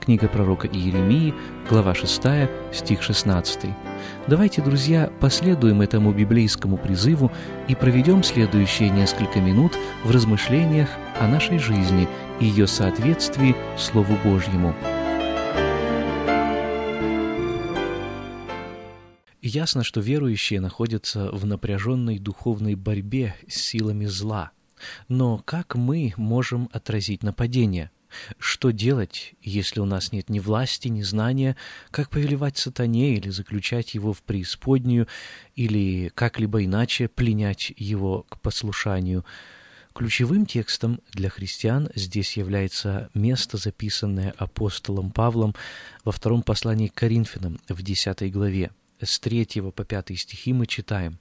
Книга пророка Иеремии, глава 6, стих 16. Давайте, друзья, последуем этому библейскому призыву и проведем следующие несколько минут в размышлениях о нашей жизни и ее соответствии Слову Божьему. Ясно, что верующие находятся в напряженной духовной борьбе с силами зла. Но как мы можем отразить нападение – что делать, если у нас нет ни власти, ни знания, как повелевать сатане или заключать его в преисподнюю, или как-либо иначе пленять его к послушанию? Ключевым текстом для христиан здесь является место, записанное апостолом Павлом во втором послании к Коринфянам в 10 главе. С 3 по 5 стихи мы читаем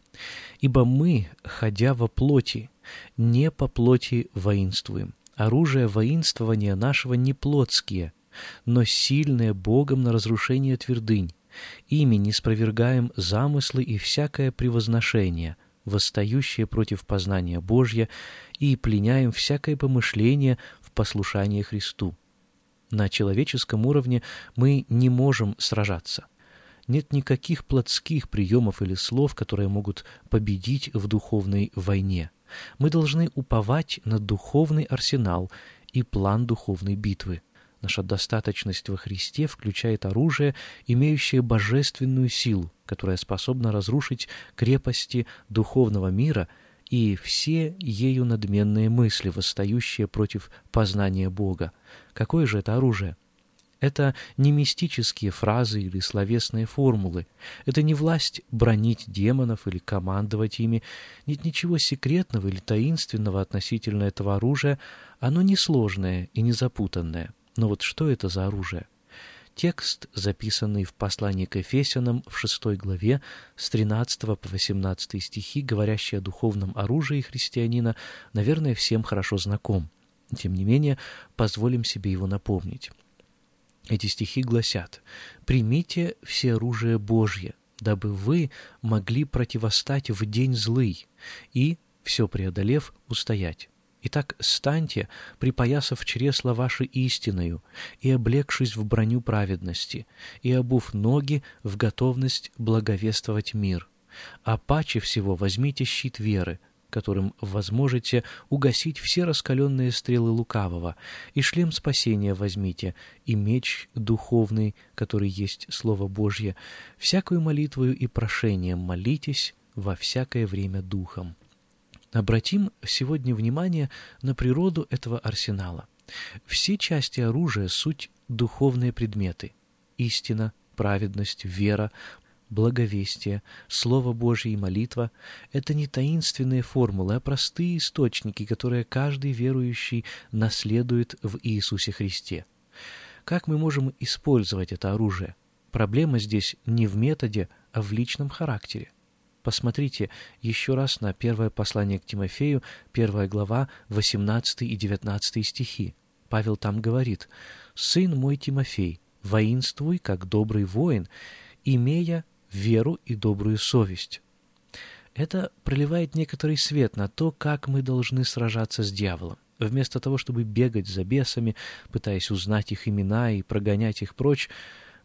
«Ибо мы, ходя во плоти, не по плоти воинствуем, Оружие воинствования нашего не плотские, но сильные Богом на разрушение твердынь. Ими не спровергаем замыслы и всякое превозношение, восстающее против познания Божья, и пленяем всякое помышление в послушании Христу. На человеческом уровне мы не можем сражаться. Нет никаких плотских приемов или слов, которые могут победить в духовной войне. Мы должны уповать на духовный арсенал и план духовной битвы. Наша достаточность во Христе включает оружие, имеющее божественную силу, которая способна разрушить крепости духовного мира и все ею надменные мысли, восстающие против познания Бога. Какое же это оружие? Это не мистические фразы или словесные формулы. Это не власть бронить демонов или командовать ими. Нет ничего секретного или таинственного относительно этого оружия. Оно несложное и не запутанное. Но вот что это за оружие? Текст, записанный в послании к Ефесянам в 6 главе с 13 по 18 стихи, говорящий о духовном оружии христианина, наверное, всем хорошо знаком. Тем не менее, позволим себе его напомнить. Эти стихи гласят «Примите все оружие Божье, дабы вы могли противостать в день злый и, все преодолев, устоять. Итак, станьте, припоясав чресла ваши истиною, и облегшись в броню праведности, и обув ноги в готовность благовествовать мир. А паче всего возьмите щит веры, которым возможете угасить все раскаленные стрелы лукавого, и шлем спасения возьмите, и меч духовный, который есть Слово Божье, всякую молитвою и прошением молитесь во всякое время духом. Обратим сегодня внимание на природу этого арсенала. Все части оружия — суть духовные предметы. Истина, праведность, вера, благовестие, Слово Божье и молитва — это не таинственные формулы, а простые источники, которые каждый верующий наследует в Иисусе Христе. Как мы можем использовать это оружие? Проблема здесь не в методе, а в личном характере. Посмотрите еще раз на первое послание к Тимофею, первая глава, 18 и 19 стихи. Павел там говорит «Сын мой Тимофей, воинствуй, как добрый воин, имея веру и добрую совесть. Это проливает некоторый свет на то, как мы должны сражаться с дьяволом. Вместо того, чтобы бегать за бесами, пытаясь узнать их имена и прогонять их прочь,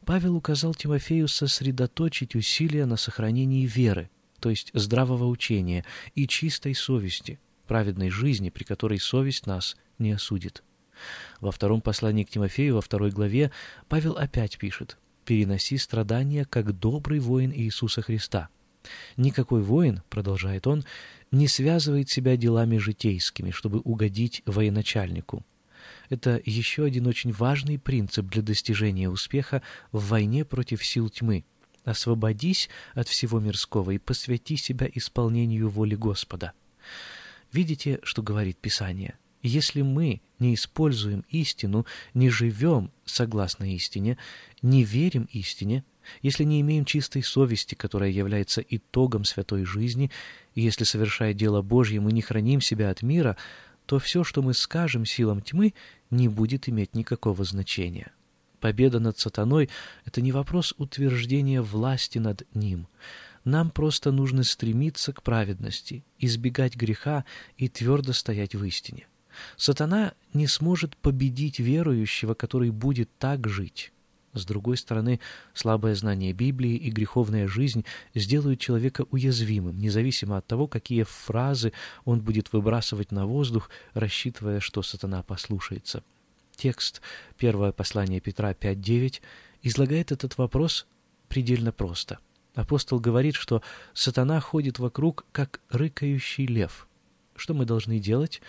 Павел указал Тимофею сосредоточить усилия на сохранении веры, то есть здравого учения и чистой совести, праведной жизни, при которой совесть нас не осудит. Во втором послании к Тимофею, во второй главе, Павел опять пишет переноси страдания, как добрый воин Иисуса Христа. Никакой воин, продолжает он, не связывает себя делами житейскими, чтобы угодить военачальнику. Это еще один очень важный принцип для достижения успеха в войне против сил тьмы. Освободись от всего мирского и посвяти себя исполнению воли Господа. Видите, что говорит Писание? Если мы не используем истину, не живем согласно истине, не верим истине, Если не имеем чистой совести, которая является итогом святой жизни, и если, совершая дело Божье, мы не храним себя от мира, то все, что мы скажем силам тьмы, не будет иметь никакого значения. Победа над сатаной — это не вопрос утверждения власти над ним. Нам просто нужно стремиться к праведности, избегать греха и твердо стоять в истине. Сатана не сможет победить верующего, который будет так жить. С другой стороны, слабое знание Библии и греховная жизнь сделают человека уязвимым, независимо от того, какие фразы он будет выбрасывать на воздух, рассчитывая, что сатана послушается. Текст первое послание Петра 5.9 излагает этот вопрос предельно просто. Апостол говорит, что сатана ходит вокруг, как рыкающий лев. Что мы должны делать?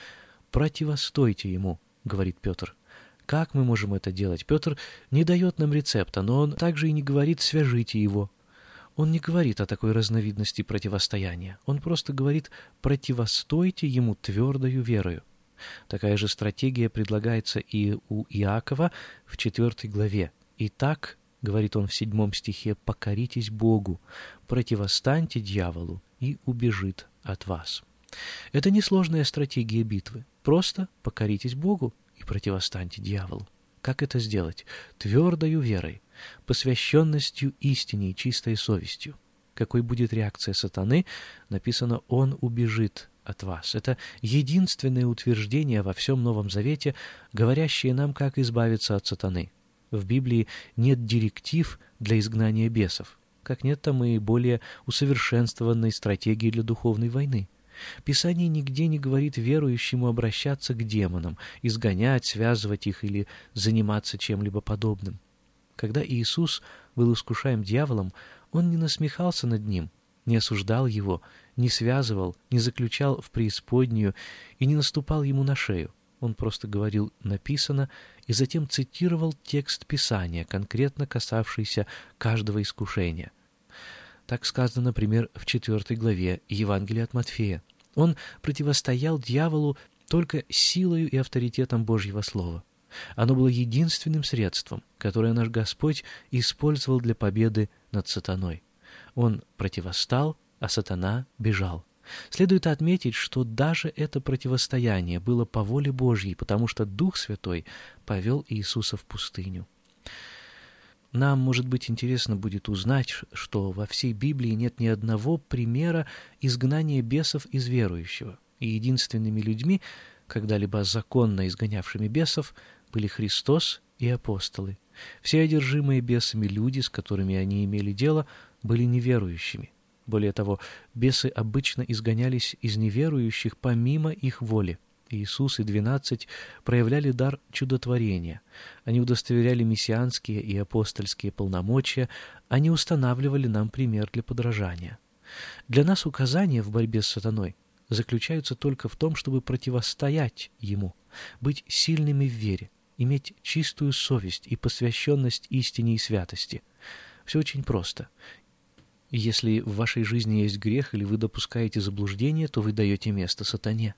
Противостойте ему, говорит Петр. Как мы можем это делать? Петр не дает нам рецепта, но он также и не говорит «свяжите его». Он не говорит о такой разновидности противостояния. Он просто говорит «противостойте ему твердою верою». Такая же стратегия предлагается и у Иакова в 4 главе. «Итак, — говорит он в седьмом стихе, — покоритесь Богу, противостаньте дьяволу, и убежит от вас». Это несложная стратегия битвы. Просто покоритесь Богу и противостаньте дьяволу. Как это сделать? Твердою верой, посвященностью истине и чистой совестью. Какой будет реакция сатаны, написано «он убежит от вас. Это единственное утверждение во всем Новом Завете, говорящее нам, как избавиться от сатаны. В Библии нет директив для изгнания бесов, как нет там и более усовершенствованной стратегии для духовной войны. Писание нигде не говорит верующему обращаться к демонам, изгонять, связывать их или заниматься чем-либо подобным. Когда Иисус был искушаем дьяволом, Он не насмехался над ним, не осуждал его, не связывал, не заключал в преисподнюю и не наступал ему на шею. Он просто говорил «написано» и затем цитировал текст Писания, конкретно касавшийся каждого искушения. Так сказано, например, в 4 главе Евангелия от Матфея. Он противостоял дьяволу только силою и авторитетом Божьего Слова. Оно было единственным средством, которое наш Господь использовал для победы над сатаной. Он противостал, а сатана бежал. Следует отметить, что даже это противостояние было по воле Божьей, потому что Дух Святой повел Иисуса в пустыню. Нам, может быть, интересно будет узнать, что во всей Библии нет ни одного примера изгнания бесов из верующего, и единственными людьми, когда-либо законно изгонявшими бесов, были Христос и апостолы. Все одержимые бесами люди, с которыми они имели дело, были неверующими. Более того, бесы обычно изгонялись из неверующих помимо их воли. Иисус и двенадцать проявляли дар чудотворения. Они удостоверяли мессианские и апостольские полномочия, они устанавливали нам пример для подражания. Для нас указания в борьбе с сатаной заключаются только в том, чтобы противостоять ему, быть сильными в вере, иметь чистую совесть и посвященность истине и святости. Все очень просто. Если в вашей жизни есть грех или вы допускаете заблуждение, то вы даете место сатане.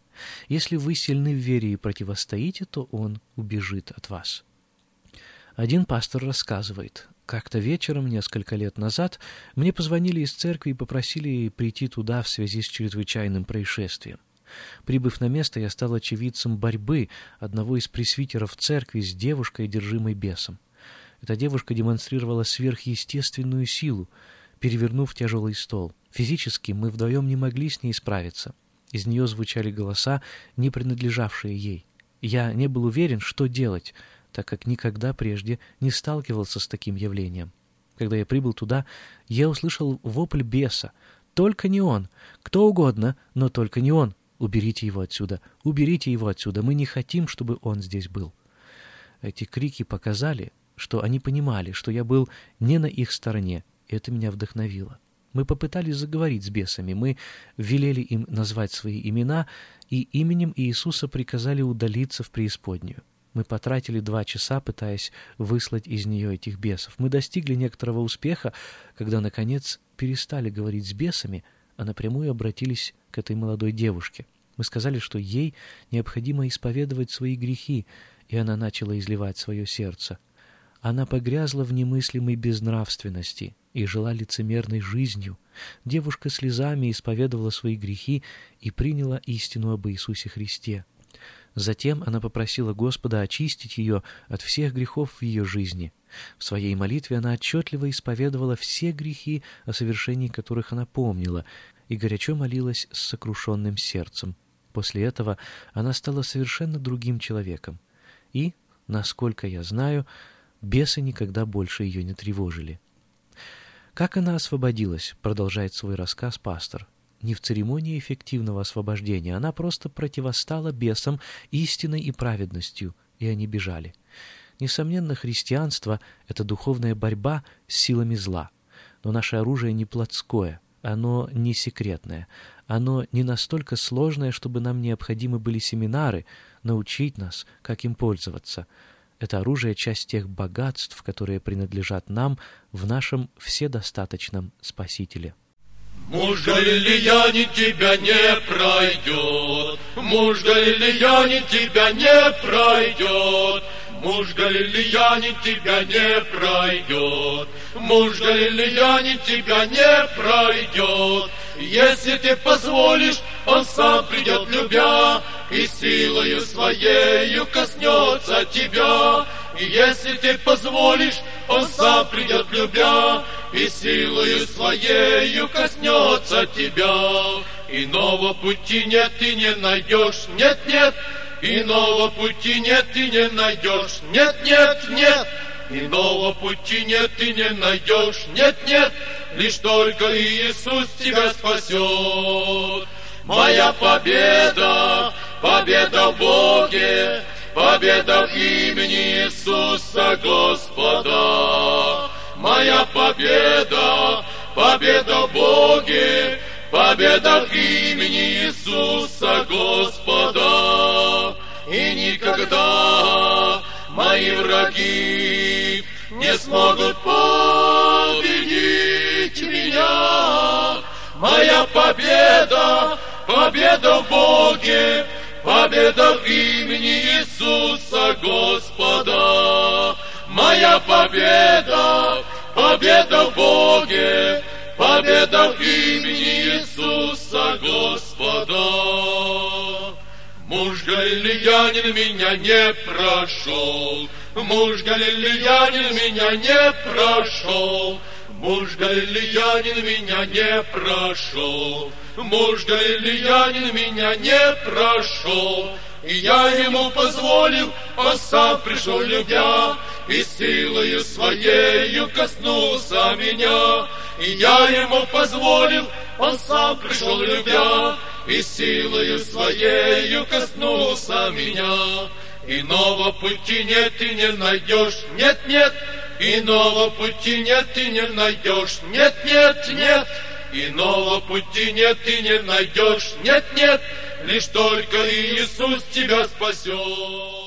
Если вы сильны в вере и противостоите, то он убежит от вас. Один пастор рассказывает, как-то вечером, несколько лет назад, мне позвонили из церкви и попросили прийти туда в связи с чрезвычайным происшествием. Прибыв на место, я стал очевидцем борьбы одного из пресвитеров церкви с девушкой, одержимой бесом. Эта девушка демонстрировала сверхъестественную силу, перевернув тяжелый стол. Физически мы вдвоем не могли с ней справиться. Из нее звучали голоса, не принадлежавшие ей. Я не был уверен, что делать, так как никогда прежде не сталкивался с таким явлением. Когда я прибыл туда, я услышал вопль беса. «Только не он! Кто угодно, но только не он! Уберите его отсюда! Уберите его отсюда! Мы не хотим, чтобы он здесь был!» Эти крики показали, что они понимали, что я был не на их стороне, это меня вдохновило. Мы попытались заговорить с бесами, мы велели им назвать свои имена, и именем Иисуса приказали удалиться в преисподнюю. Мы потратили два часа, пытаясь выслать из нее этих бесов. Мы достигли некоторого успеха, когда, наконец, перестали говорить с бесами, а напрямую обратились к этой молодой девушке. Мы сказали, что ей необходимо исповедовать свои грехи, и она начала изливать свое сердце. Она погрязла в немыслимой безнравственности и жила лицемерной жизнью. Девушка слезами исповедовала свои грехи и приняла истину об Иисусе Христе. Затем она попросила Господа очистить ее от всех грехов в ее жизни. В своей молитве она отчетливо исповедовала все грехи, о совершении которых она помнила, и горячо молилась с сокрушенным сердцем. После этого она стала совершенно другим человеком. И, насколько я знаю, бесы никогда больше ее не тревожили. Как она освободилась, продолжает свой рассказ пастор не в церемонии эффективного освобождения, она просто противостала бесам истиной и праведностью, и они бежали. Несомненно, христианство — это духовная борьба с силами зла. Но наше оружие не плотское, оно не секретное, оно не настолько сложное, чтобы нам необходимы были семинары, научить нас, как им пользоваться. Это оружие — часть тех богатств, которые принадлежат нам в нашем вседостаточном Спасителе. Муж галилеянин тебя не пройдет, Муж галилеянин тебя не пройдет, Муж галилеянин тебя не пройдет, Муж галилеянин тебя не пройдет. Если ты позволишь, он сам придет любя, И силою своею коснется тебя. И если ты позволишь, он сам придет любя, и силою своею коснется тебя. Иного пути нет, ты не найдешь, нет, нет, иного пути нет, ты не найдешь, нет, нет, нет, иного пути нет, ты не найдешь, нет, нет, лишь только Иисус тебя спасет. Моя победа, победа в Боге, победа в имени Иисуса Господа моя победа, победа в Боге, победа в имени Иисуса Господа. И никогда мои враги не смогут победить меня. Моя победа, победа в Боге, победа в имени Иисуса Господа моя победа, победа в Боге, победа в имени Иисуса Господа. Муж галилеянин меня не прошел, муж галилеянин меня не прошел, муж галилеянин меня не прошел, муж галилеянин меня не прошел, и я ему позволил, он сам пришел любя, и силою своею коснулся меня. И я ему позволил, он сам пришел любя, и силою своею коснулся меня. Иного пути нет, ты не найдешь, нет, нет, иного пути нет, ты не найдешь, нет, нет, нет, иного пути нет, ты не найдешь, нет, нет, лишь только Иисус тебя спасет.